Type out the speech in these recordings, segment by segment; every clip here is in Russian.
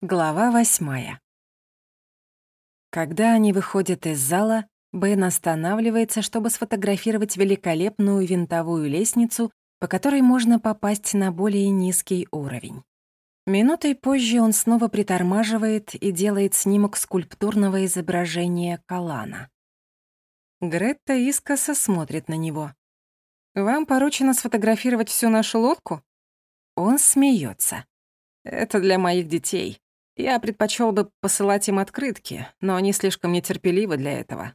Глава восьмая. Когда они выходят из зала, Бен останавливается, чтобы сфотографировать великолепную винтовую лестницу, по которой можно попасть на более низкий уровень. Минутой позже он снова притормаживает и делает снимок скульптурного изображения Калана. Гретта искоса смотрит на него. «Вам поручено сфотографировать всю нашу лодку?» Он смеется. «Это для моих детей. Я предпочел бы посылать им открытки, но они слишком нетерпеливы для этого.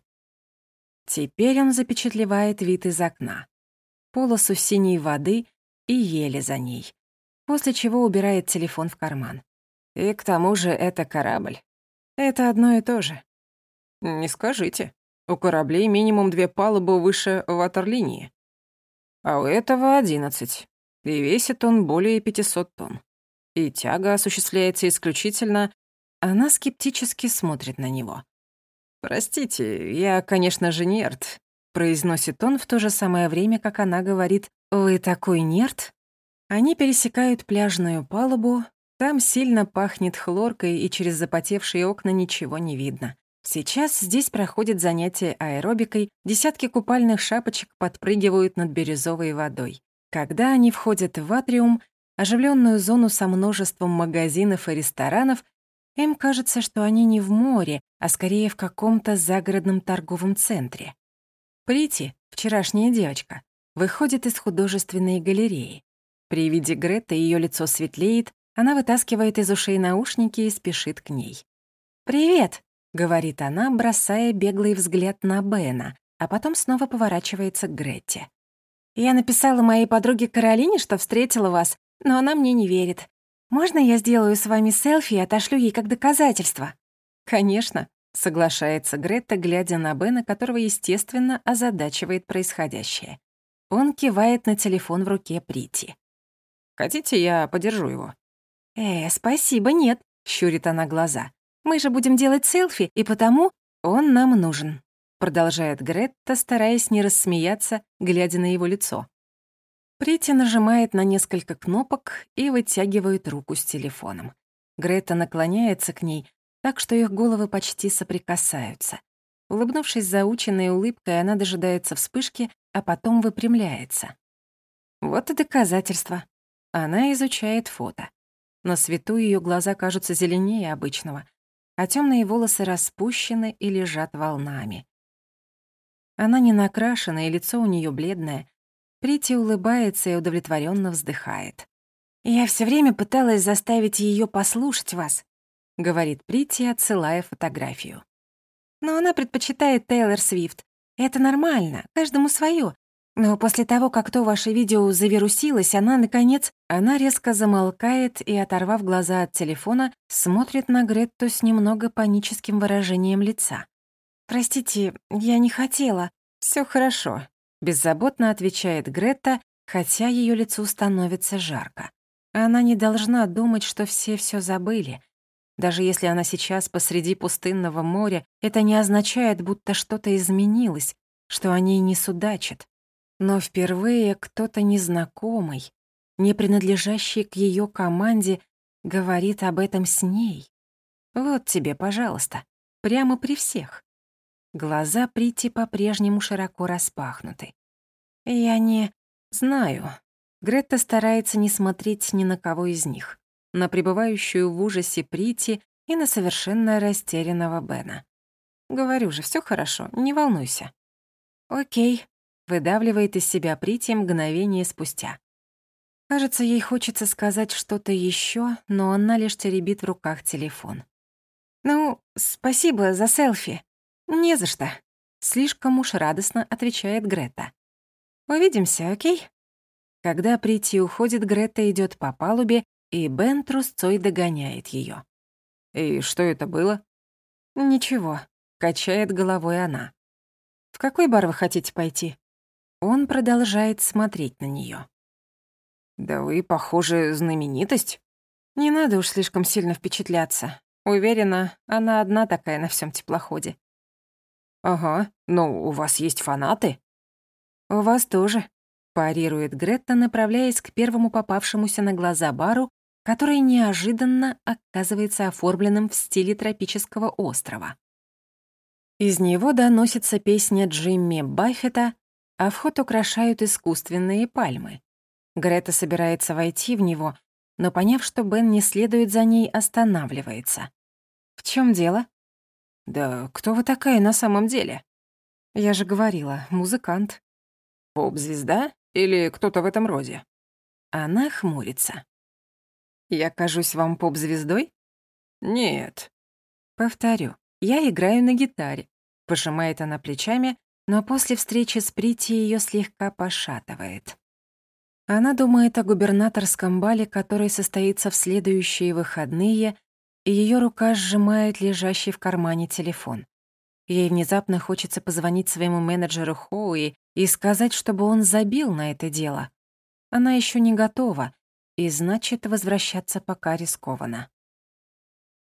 Теперь он запечатлевает вид из окна. Полосу синей воды и ели за ней. После чего убирает телефон в карман. И к тому же это корабль. Это одно и то же. Не скажите. У кораблей минимум две палубы выше ватерлинии. А у этого одиннадцать. И весит он более 500 тонн и тяга осуществляется исключительно... Она скептически смотрит на него. «Простите, я, конечно же, нерд», — произносит он в то же самое время, как она говорит «Вы такой нерд?» Они пересекают пляжную палубу, там сильно пахнет хлоркой, и через запотевшие окна ничего не видно. Сейчас здесь проходит занятие аэробикой, десятки купальных шапочек подпрыгивают над бирюзовой водой. Когда они входят в атриум, оживленную зону со множеством магазинов и ресторанов, им кажется, что они не в море, а скорее в каком-то загородном торговом центре. Прити, вчерашняя девочка, выходит из художественной галереи. При виде Греты ее лицо светлеет, она вытаскивает из ушей наушники и спешит к ней. «Привет», — говорит она, бросая беглый взгляд на Бена, а потом снова поворачивается к Гретте. «Я написала моей подруге Каролине, что встретила вас, но она мне не верит. Можно я сделаю с вами селфи и отошлю ей как доказательство?» «Конечно», — соглашается Гретта, глядя на Бена, которого, естественно, озадачивает происходящее. Он кивает на телефон в руке Прити. «Хотите, я подержу его?» «Э, спасибо, нет», — щурит она глаза. «Мы же будем делать селфи, и потому он нам нужен», — продолжает Гретта, стараясь не рассмеяться, глядя на его лицо. Прити нажимает на несколько кнопок и вытягивает руку с телефоном. Грета наклоняется к ней, так что их головы почти соприкасаются. Улыбнувшись заученной улыбкой, она дожидается вспышки, а потом выпрямляется. Вот и доказательство. Она изучает фото. На свету ее глаза кажутся зеленее обычного, а темные волосы распущены и лежат волнами. Она не накрашена, и лицо у нее бледное, Прити улыбается и удовлетворенно вздыхает. «Я все время пыталась заставить ее послушать вас», — говорит Прити, отсылая фотографию. «Но она предпочитает Тейлор Свифт. Это нормально, каждому свое. Но после того, как то ваше видео завирусилось, она, наконец, она резко замолкает и, оторвав глаза от телефона, смотрит на Гретту с немного паническим выражением лица. «Простите, я не хотела. Все хорошо», Беззаботно отвечает Гретта, хотя ее лицу становится жарко. Она не должна думать, что все все забыли. Даже если она сейчас посреди пустынного моря, это не означает, будто что-то изменилось, что о ней не судачат. Но впервые кто-то незнакомый, не принадлежащий к ее команде, говорит об этом с ней. Вот тебе, пожалуйста, прямо при всех. Глаза Прити по-прежнему широко распахнуты. «Я не... знаю». Гретта старается не смотреть ни на кого из них. На пребывающую в ужасе Прити и на совершенно растерянного Бена. «Говорю же, все хорошо, не волнуйся». «Окей», — выдавливает из себя Прити мгновение спустя. Кажется, ей хочется сказать что-то еще, но она лишь теребит в руках телефон. «Ну, спасибо за селфи», «Не за что», — слишком уж радостно отвечает Грета. «Увидимся, окей?» Когда Прити уходит, Грета идет по палубе, и Бен трусцой догоняет ее. «И что это было?» «Ничего», — качает головой она. «В какой бар вы хотите пойти?» Он продолжает смотреть на нее. «Да вы, похоже, знаменитость». «Не надо уж слишком сильно впечатляться. Уверена, она одна такая на всем теплоходе. «Ага, но у вас есть фанаты?» «У вас тоже», — парирует Гретта, направляясь к первому попавшемуся на глаза бару, который неожиданно оказывается оформленным в стиле тропического острова. Из него доносится песня Джимми Баффета, а вход украшают искусственные пальмы. Грета собирается войти в него, но, поняв, что Бен не следует за ней, останавливается. «В чем дело?» «Да кто вы такая на самом деле?» «Я же говорила, музыкант». «Поп-звезда или кто-то в этом роде?» Она хмурится. «Я кажусь вам поп-звездой?» «Нет». «Повторю, я играю на гитаре», — пожимает она плечами, но после встречи с Прити ее слегка пошатывает. Она думает о губернаторском бале, который состоится в следующие выходные, ее рука сжимает лежащий в кармане телефон. Ей внезапно хочется позвонить своему менеджеру Хоуи и сказать, чтобы он забил на это дело. Она еще не готова, и значит, возвращаться пока рискованно.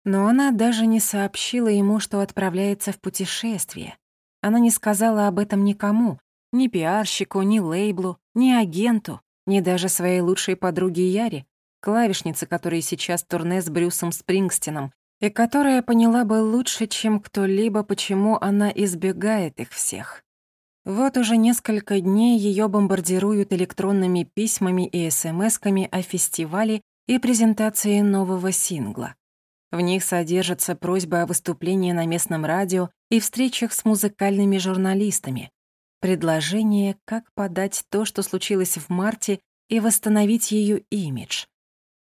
Но она даже не сообщила ему, что отправляется в путешествие. Она не сказала об этом никому, ни пиарщику, ни лейблу, ни агенту, ни даже своей лучшей подруге Яре, клавишнице, которая сейчас турне с Брюсом Спрингстином, и которая поняла бы лучше, чем кто-либо, почему она избегает их всех. Вот уже несколько дней ее бомбардируют электронными письмами и смсками о фестивале и презентации нового сингла. В них содержатся просьбы о выступлении на местном радио и встречах с музыкальными журналистами, предложение, как подать то, что случилось в марте, и восстановить ее имидж.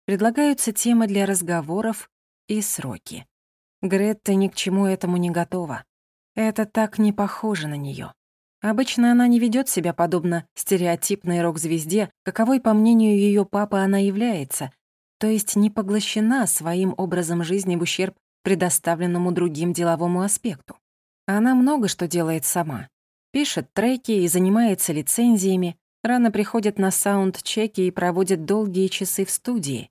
Предлагаются темы для разговоров и сроки. Гретта ни к чему этому не готова. Это так не похоже на нее. Обычно она не ведет себя подобно стереотипной рок-звезде, каковой, по мнению ее папы, она является, то есть не поглощена своим образом жизни в ущерб предоставленному другим деловому аспекту. Она много что делает сама. Пишет треки и занимается лицензиями, рано приходит на саунд-чеки и проводит долгие часы в студии.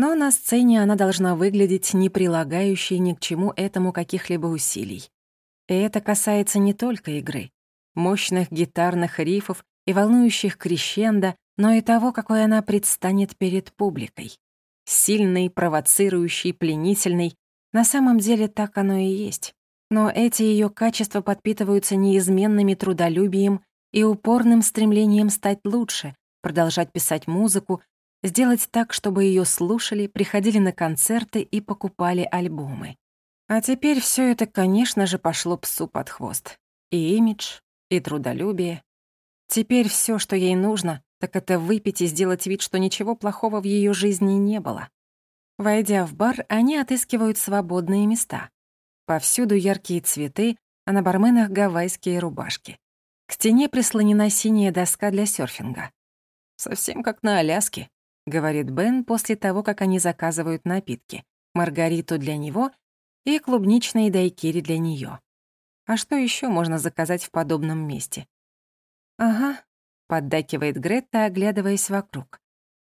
Но на сцене она должна выглядеть не прилагающей ни к чему этому каких-либо усилий. И это касается не только игры, мощных гитарных рифов и волнующих крещендо, но и того, какой она предстанет перед публикой. Сильный, провоцирующий, пленительный. На самом деле так оно и есть. Но эти ее качества подпитываются неизменными трудолюбием и упорным стремлением стать лучше, продолжать писать музыку, сделать так, чтобы ее слушали, приходили на концерты и покупали альбомы. А теперь все это, конечно же, пошло псу под хвост. И имидж, и трудолюбие. Теперь все, что ей нужно, так это выпить и сделать вид, что ничего плохого в ее жизни не было. Войдя в бар, они отыскивают свободные места. Повсюду яркие цветы, а на барменах гавайские рубашки. К стене прислонена синяя доска для серфинга. «Совсем как на Аляске», — говорит Бен после того, как они заказывают напитки. Маргариту для него и клубничные дайкири для нее. А что еще можно заказать в подобном месте? «Ага», — поддакивает Гретта, оглядываясь вокруг.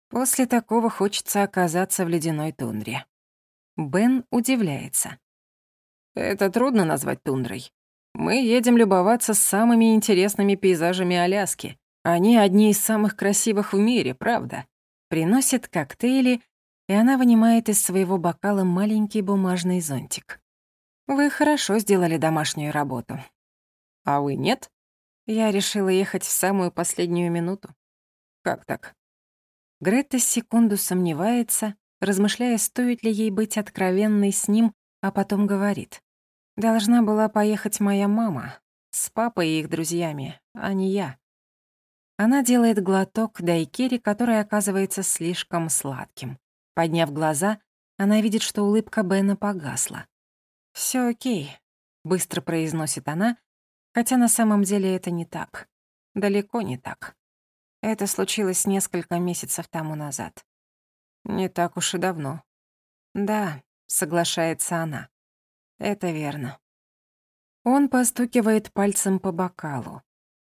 «После такого хочется оказаться в ледяной тундре». Бен удивляется. Это трудно назвать тундрой. Мы едем любоваться самыми интересными пейзажами Аляски. Они одни из самых красивых в мире, правда? Приносит коктейли, и она вынимает из своего бокала маленький бумажный зонтик. Вы хорошо сделали домашнюю работу. А вы нет? Я решила ехать в самую последнюю минуту. Как так? Грета секунду сомневается, размышляя, стоит ли ей быть откровенной с ним а потом говорит. «Должна была поехать моя мама с папой и их друзьями, а не я». Она делает глоток дайкири, который оказывается слишком сладким. Подняв глаза, она видит, что улыбка Бена погасла. «Всё окей», — быстро произносит она, хотя на самом деле это не так. Далеко не так. Это случилось несколько месяцев тому назад. Не так уж и давно. Да, соглашается она. Это верно. Он постукивает пальцем по бокалу.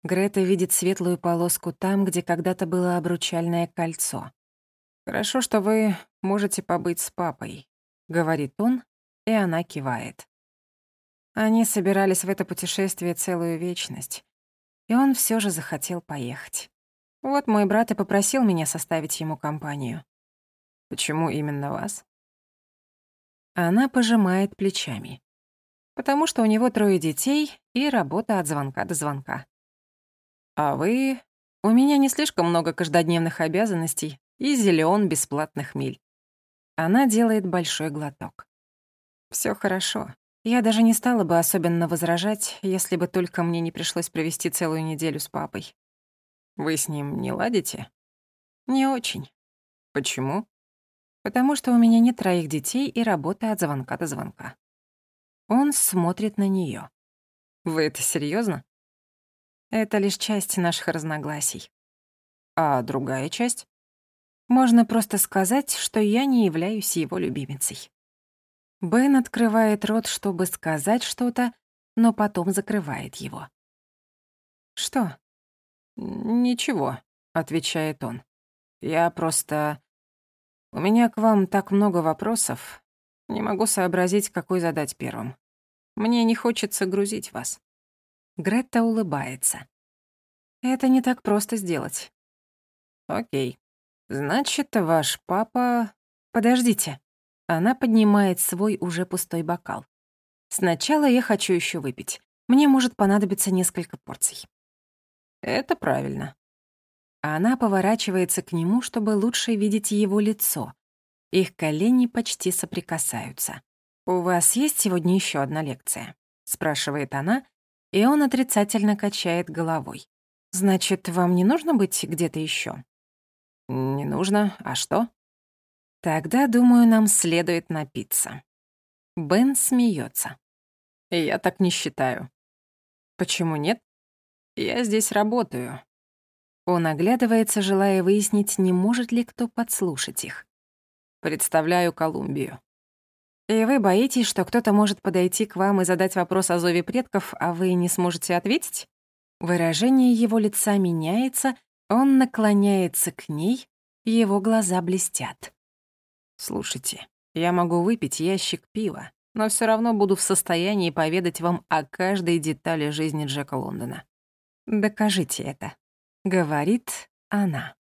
Грета видит светлую полоску там, где когда-то было обручальное кольцо. «Хорошо, что вы можете побыть с папой», — говорит он, и она кивает. Они собирались в это путешествие целую вечность, и он все же захотел поехать. Вот мой брат и попросил меня составить ему компанию. Почему именно вас? Она пожимает плечами. Потому что у него трое детей и работа от звонка до звонка. А вы... У меня не слишком много каждодневных обязанностей и зелён бесплатных миль. Она делает большой глоток. Всё хорошо. Я даже не стала бы особенно возражать, если бы только мне не пришлось провести целую неделю с папой. Вы с ним не ладите? Не очень. Почему? Потому что у меня нет троих детей и работа от звонка до звонка. Он смотрит на неё. Вы это серьёзно? Это лишь часть наших разногласий. А другая часть? Можно просто сказать, что я не являюсь его любимицей. Бен открывает рот, чтобы сказать что-то, но потом закрывает его. «Что?» «Ничего», — отвечает он. «Я просто... У меня к вам так много вопросов. Не могу сообразить, какой задать первым. Мне не хочется грузить вас». Гретта улыбается. «Это не так просто сделать». «Окей. Значит, ваш папа...» «Подождите». Она поднимает свой уже пустой бокал. «Сначала я хочу еще выпить. Мне может понадобиться несколько порций». «Это правильно». Она поворачивается к нему, чтобы лучше видеть его лицо. Их колени почти соприкасаются. «У вас есть сегодня еще одна лекция?» — спрашивает она, и он отрицательно качает головой. «Значит, вам не нужно быть где-то еще? «Не нужно. А что?» Тогда, думаю, нам следует напиться. Бен смеется. Я так не считаю. Почему нет? Я здесь работаю. Он оглядывается, желая выяснить, не может ли кто подслушать их. Представляю Колумбию. И вы боитесь, что кто-то может подойти к вам и задать вопрос о зове предков, а вы не сможете ответить? Выражение его лица меняется, он наклоняется к ней, его глаза блестят. Слушайте, я могу выпить ящик пива, но все равно буду в состоянии поведать вам о каждой детали жизни Джека Лондона. Докажите это, говорит она.